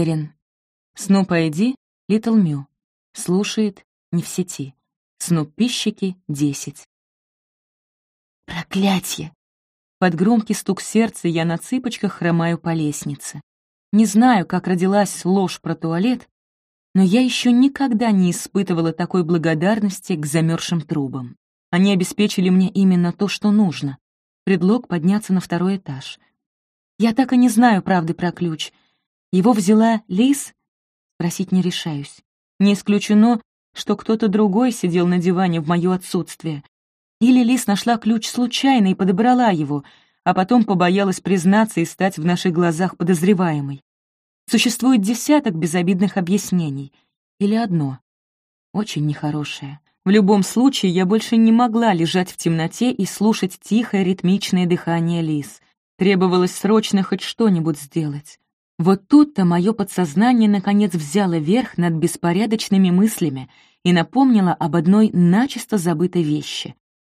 Эрин. Снуп ID, Литл Мю. Слушает, не в сети. Снуппищики, 10. Проклятье! Под громкий стук сердца я на цыпочках хромаю по лестнице. Не знаю, как родилась ложь про туалет, но я еще никогда не испытывала такой благодарности к замерзшим трубам. Они обеспечили мне именно то, что нужно. Предлог подняться на второй этаж. Я так и не знаю правды про ключ. Его взяла Лис? Спросить не решаюсь. Не исключено, что кто-то другой сидел на диване в мое отсутствие. Или Лис нашла ключ случайно и подобрала его, а потом побоялась признаться и стать в наших глазах подозреваемой. Существует десяток безобидных объяснений. Или одно. Очень нехорошее. В любом случае, я больше не могла лежать в темноте и слушать тихое ритмичное дыхание лис. Требовалось срочно хоть что-нибудь сделать. Вот тут-то мое подсознание наконец взяло верх над беспорядочными мыслями и напомнило об одной начисто забытой вещи.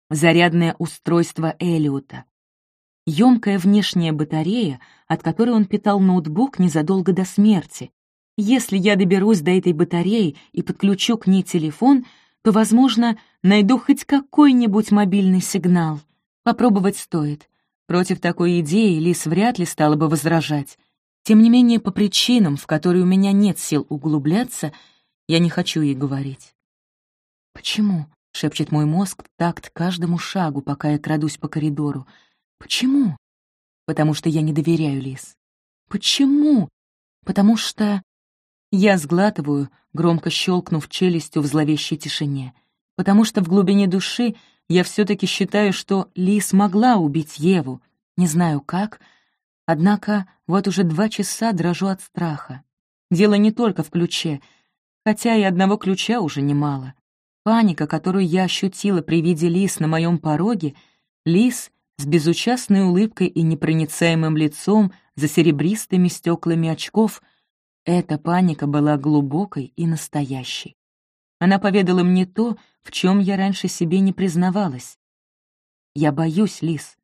Зарядное устройство Элиота. Емкая внешняя батарея, от которой он питал ноутбук незадолго до смерти. Если я доберусь до этой батареи и подключу к ней телефон, то, возможно, найду хоть какой-нибудь мобильный сигнал. Попробовать стоит. Против такой идеи Лис вряд ли стала бы возражать. Тем не менее, по причинам, в которые у меня нет сил углубляться, я не хочу ей говорить. «Почему?» — шепчет мой мозг такт каждому шагу, пока я крадусь по коридору. «Почему?» «Потому что я не доверяю Лис». «Почему?» «Потому что...» Я сглатываю, громко щелкнув челюстью в зловещей тишине. «Потому что в глубине души я все таки считаю, что Лис могла убить Еву. Не знаю как, Однако вот уже два часа дрожу от страха. Дело не только в ключе, хотя и одного ключа уже немало. Паника, которую я ощутила при виде лис на моем пороге, лис с безучастной улыбкой и непроницаемым лицом за серебристыми стеклами очков, эта паника была глубокой и настоящей. Она поведала мне то, в чем я раньше себе не признавалась. Я боюсь лис.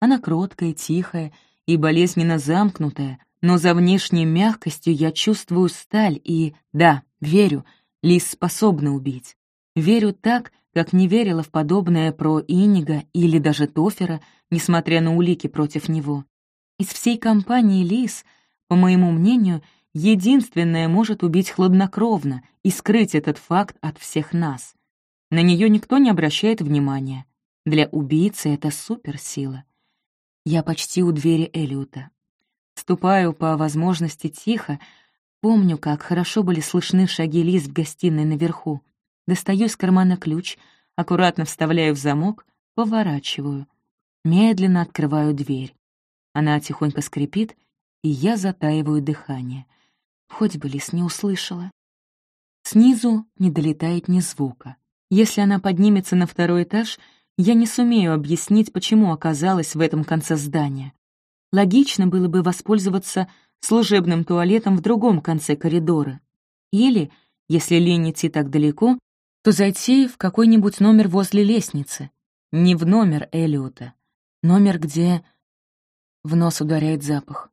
Она кроткая, тихая и болезненно замкнутая, но за внешней мягкостью я чувствую сталь и, да, верю, лис способна убить. Верю так, как не верила в подобное про Инига или даже Тофера, несмотря на улики против него. Из всей компании лис, по моему мнению, единственная может убить хладнокровно и скрыть этот факт от всех нас. На нее никто не обращает внимания. Для убийцы это суперсила. Я почти у двери Элиота. Ступаю по возможности тихо, помню, как хорошо были слышны шаги Лиз в гостиной наверху. Достаю из кармана ключ, аккуратно вставляю в замок, поворачиваю. Медленно открываю дверь. Она тихонько скрипит, и я затаиваю дыхание. Хоть бы Лис не услышала. Снизу не долетает ни звука. Если она поднимется на второй этаж — я не сумею объяснить, почему оказалась в этом конце здания. Логично было бы воспользоваться служебным туалетом в другом конце коридора. Или, если лень идти так далеко, то зайти в какой-нибудь номер возле лестницы. Не в номер Элиота. Номер, где... В нос ударяет запах.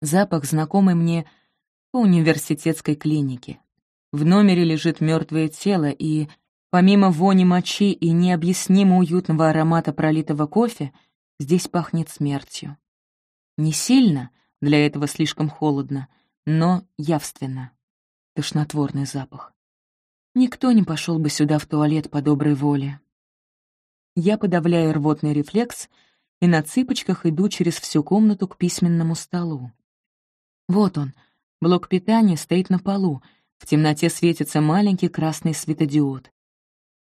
Запах, знакомый мне по университетской клинике. В номере лежит мертвое тело, и Помимо вони мочи и необъяснимо уютного аромата пролитого кофе, здесь пахнет смертью. Не сильно, для этого слишком холодно, но явственно. Тошнотворный запах. Никто не пошел бы сюда в туалет по доброй воле. Я подавляю рвотный рефлекс и на цыпочках иду через всю комнату к письменному столу. Вот он, блок питания стоит на полу, в темноте светится маленький красный светодиод.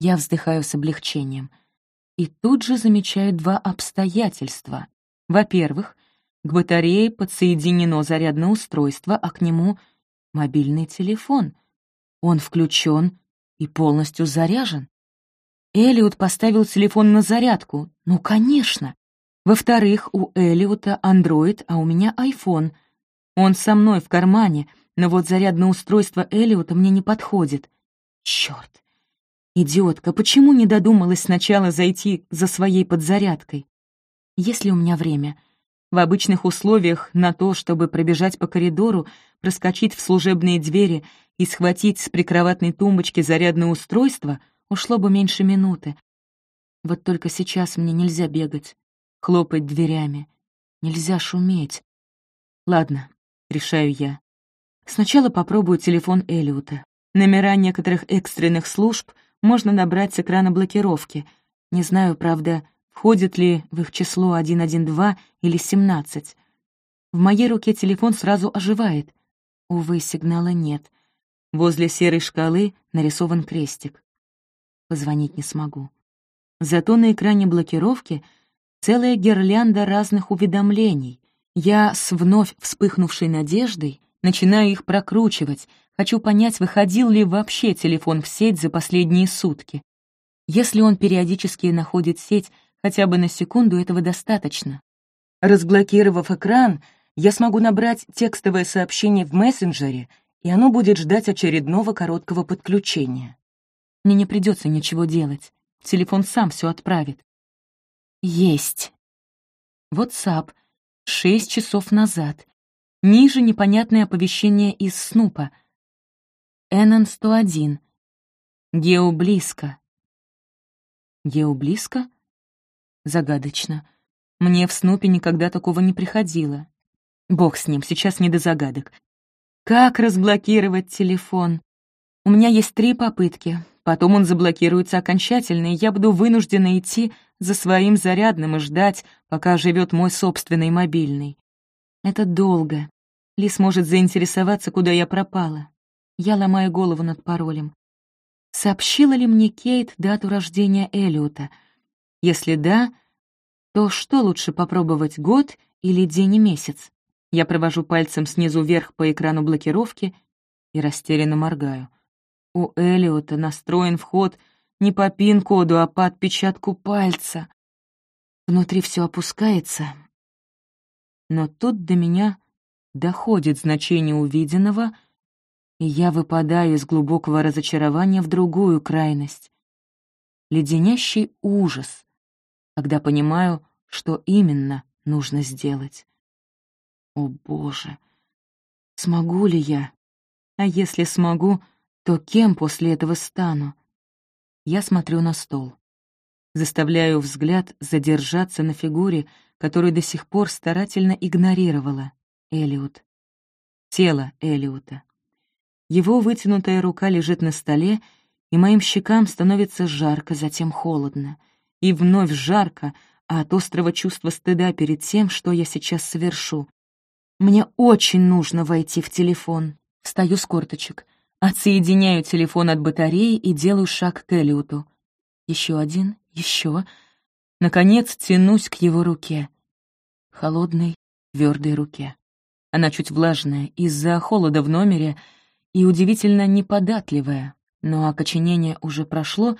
Я вздыхаю с облегчением. И тут же замечаю два обстоятельства. Во-первых, к батарее подсоединено зарядное устройство, а к нему — мобильный телефон. Он включен и полностью заряжен. Элиот поставил телефон на зарядку. Ну, конечно. Во-вторых, у Элиота Android, а у меня iPhone. Он со мной в кармане, но вот зарядное устройство Элиота мне не подходит. Чёрт! Идиотка, почему не додумалась сначала зайти за своей подзарядкой? Есть ли у меня время? В обычных условиях на то, чтобы пробежать по коридору, проскочить в служебные двери и схватить с прикроватной тумбочки зарядное устройство, ушло бы меньше минуты. Вот только сейчас мне нельзя бегать, хлопать дверями, нельзя шуметь. Ладно, решаю я. Сначала попробую телефон Элиота. Номера некоторых экстренных служб можно набрать с экрана блокировки. Не знаю, правда, входит ли в их число 112 или 17. В моей руке телефон сразу оживает. Увы, сигнала нет. Возле серой шкалы нарисован крестик. Позвонить не смогу. Зато на экране блокировки целая гирлянда разных уведомлений. Я с вновь вспыхнувшей надеждой начинаю их прокручивать, хочу понять, выходил ли вообще телефон в сеть за последние сутки. Если он периодически находит сеть хотя бы на секунду, этого достаточно. Разблокировав экран, я смогу набрать текстовое сообщение в мессенджере, и оно будет ждать очередного короткого подключения. Мне не придется ничего делать. Телефон сам все отправит. Есть. WhatsApp. Шесть часов назад. Ниже непонятное оповещение из Снупа. Эннон 101. Геоблизко. Геоблизко? Загадочно. Мне в Снупе никогда такого не приходило. Бог с ним, сейчас не до загадок. Как разблокировать телефон? У меня есть три попытки. Потом он заблокируется окончательно, и я буду вынуждена идти за своим зарядным и ждать, пока живет мой собственный мобильный. Это долго. Лис может заинтересоваться, куда я пропала. Я ломаю голову над паролем. Сообщила ли мне Кейт дату рождения Элиота? Если да, то что лучше попробовать, год или день и месяц? Я провожу пальцем снизу вверх по экрану блокировки и растерянно моргаю. У Элиота настроен вход не по пин-коду, а по отпечатку пальца. Внутри все опускается. Но тут до меня доходит значение увиденного, и я выпадаю из глубокого разочарования в другую крайность. Леденящий ужас, когда понимаю, что именно нужно сделать. О, Боже! Смогу ли я? А если смогу, то кем после этого стану? Я смотрю на стол. Заставляю взгляд задержаться на фигуре, которую до сих пор старательно игнорировала. Элиот. Тело Элиота. Его вытянутая рука лежит на столе, и моим щекам становится жарко, затем холодно. И вновь жарко, а от острого чувства стыда перед тем, что я сейчас совершу. Мне очень нужно войти в телефон. Встаю с корточек, отсоединяю телефон от батареи и делаю шаг к Элиоту. Еще один, еще. Наконец тянусь к его руке. Холодной, твердой руке. Она чуть влажная из-за холода в номере и удивительно неподатливая, но окоченение уже прошло,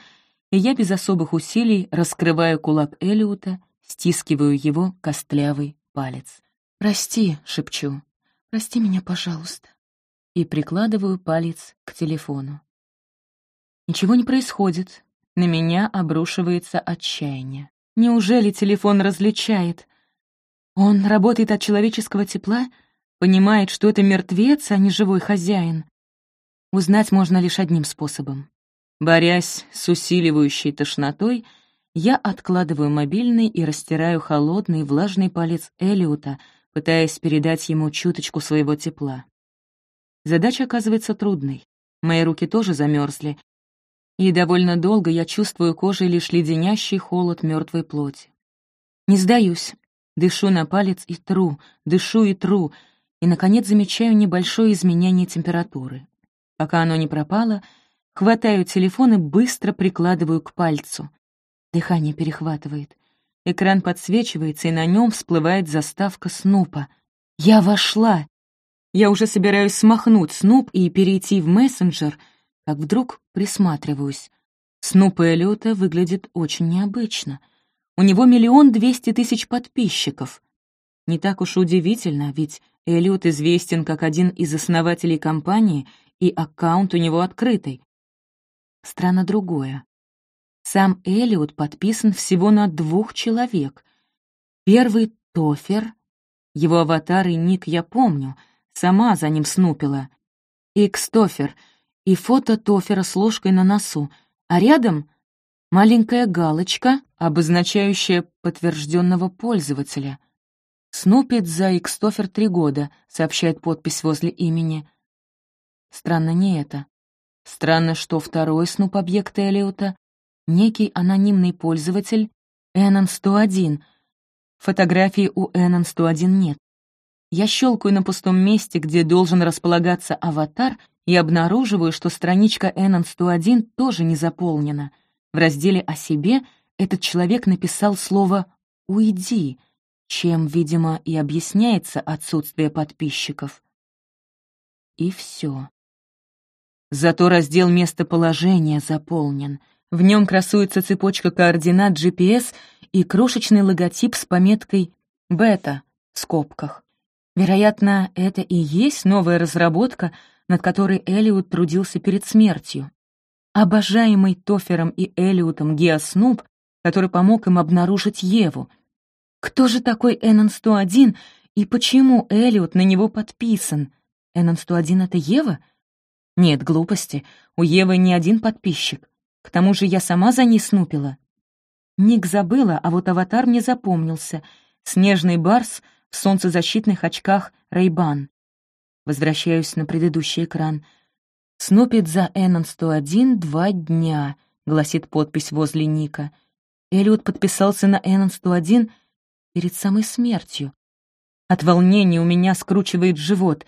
и я без особых усилий раскрываю кулак Элиота, стискиваю его костлявый палец. «Прости», — шепчу, — «прости меня, пожалуйста», и прикладываю палец к телефону. Ничего не происходит, на меня обрушивается отчаяние. Неужели телефон различает? Он работает от человеческого тепла, понимает, что это мертвец, а не живой хозяин. Узнать можно лишь одним способом. Борясь с усиливающей тошнотой, я откладываю мобильный и растираю холодный влажный палец Элиота, пытаясь передать ему чуточку своего тепла. Задача оказывается трудной. Мои руки тоже замерзли, и довольно долго я чувствую кожей лишь леденящий холод мертвой плоти. Не сдаюсь. Дышу на палец и тру, дышу и тру, и, наконец, замечаю небольшое изменение температуры. Пока оно не пропало, хватаю телефон и быстро прикладываю к пальцу. Дыхание перехватывает. Экран подсвечивается, и на нем всплывает заставка Снупа. Я вошла! Я уже собираюсь смахнуть Снуп и перейти в мессенджер, как вдруг присматриваюсь. Снуп Эллиота выглядит очень необычно. У него миллион двести тысяч подписчиков. Не так уж удивительно, ведь Эллиот известен как один из основателей компании — и аккаунт у него открытый. Странно другое. Сам Элиот подписан всего на двух человек. Первый — Тофер, Его аватар и ник я помню, сама за ним снупила. И Кстофер, и фото Тофера с ложкой на носу, а рядом маленькая галочка, обозначающая подтвержденного пользователя. «Снупит за Икстофер три года», — сообщает подпись возле имени. Странно не это. Странно, что второй снуп объекта Элиота — некий анонимный пользователь Эннон-101. Фотографии у Эннон-101 нет. Я щелкаю на пустом месте, где должен располагаться аватар, и обнаруживаю, что страничка Эннон-101 тоже не заполнена. В разделе «О себе» этот человек написал слово «Уйди», чем, видимо, и объясняется отсутствие подписчиков. И все. Зато раздел местоположения заполнен. В нем красуется цепочка координат GPS и крошечный логотип с пометкой «Бета» в скобках. Вероятно, это и есть новая разработка, над которой Элиот трудился перед смертью. Обожаемый Тофером и Элиотом Геоснуп, который помог им обнаружить Еву. Кто же такой Эннон-101 и почему Элиот на него подписан? Эннон-101 — это Ева? Нет, глупости. У Евы не один подписчик. К тому же я сама за ней снупила. Ник забыла, а вот аватар мне запомнился. Снежный барс в солнцезащитных очках Рейбан. Возвращаюсь на предыдущий экран. «Снупит за Эннон 101 два дня», — гласит подпись возле Ника. Эллиот подписался на Эннон 101 перед самой смертью. От волнения у меня скручивает живот.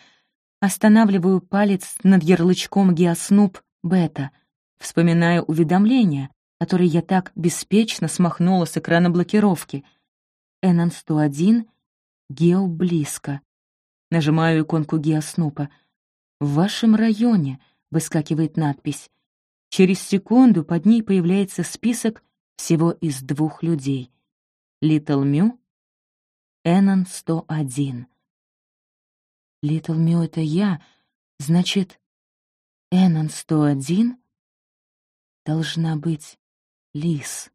Останавливаю палец над ярлычком «Геоснуп Бета», вспоминая уведомление, которое я так беспечно смахнула с экрана блокировки. Эннон 101 Гео близко. Нажимаю иконку Геоснупа. «В вашем районе», — выскакивает надпись. Через секунду под ней появляется список всего из двух людей. Литл Мю, Эннон 101. Литл Мю — это я, значит, Эннон 101 должна быть Лис.